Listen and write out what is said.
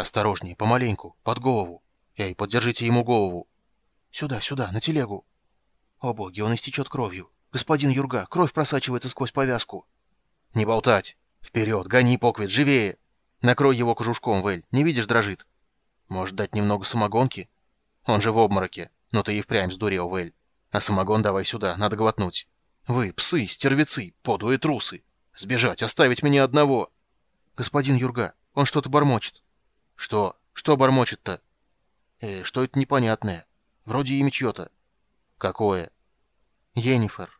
Осторожнее, помаленьку, под голову. Эй, поддержите ему голову. Сюда, сюда, на телегу. О боги, он истечет кровью. Господин Юрга, кровь просачивается сквозь повязку. Не болтать. Вперед, гони, Поквит, живее. Накрой его кожушком, Вэль. Не видишь, дрожит. Может, дать немного самогонки? Он же в обмороке. Но ты и впрямь сдурел, Вэль. А самогон давай сюда, надо глотнуть. Вы, псы, стервецы, подлые трусы. Сбежать, оставить меня одного. Господин Юрга, он что-то бормочет. Что? Что бормочет-то? Э, что это непонятное? Вроде имя чье-то. Какое? Енифер.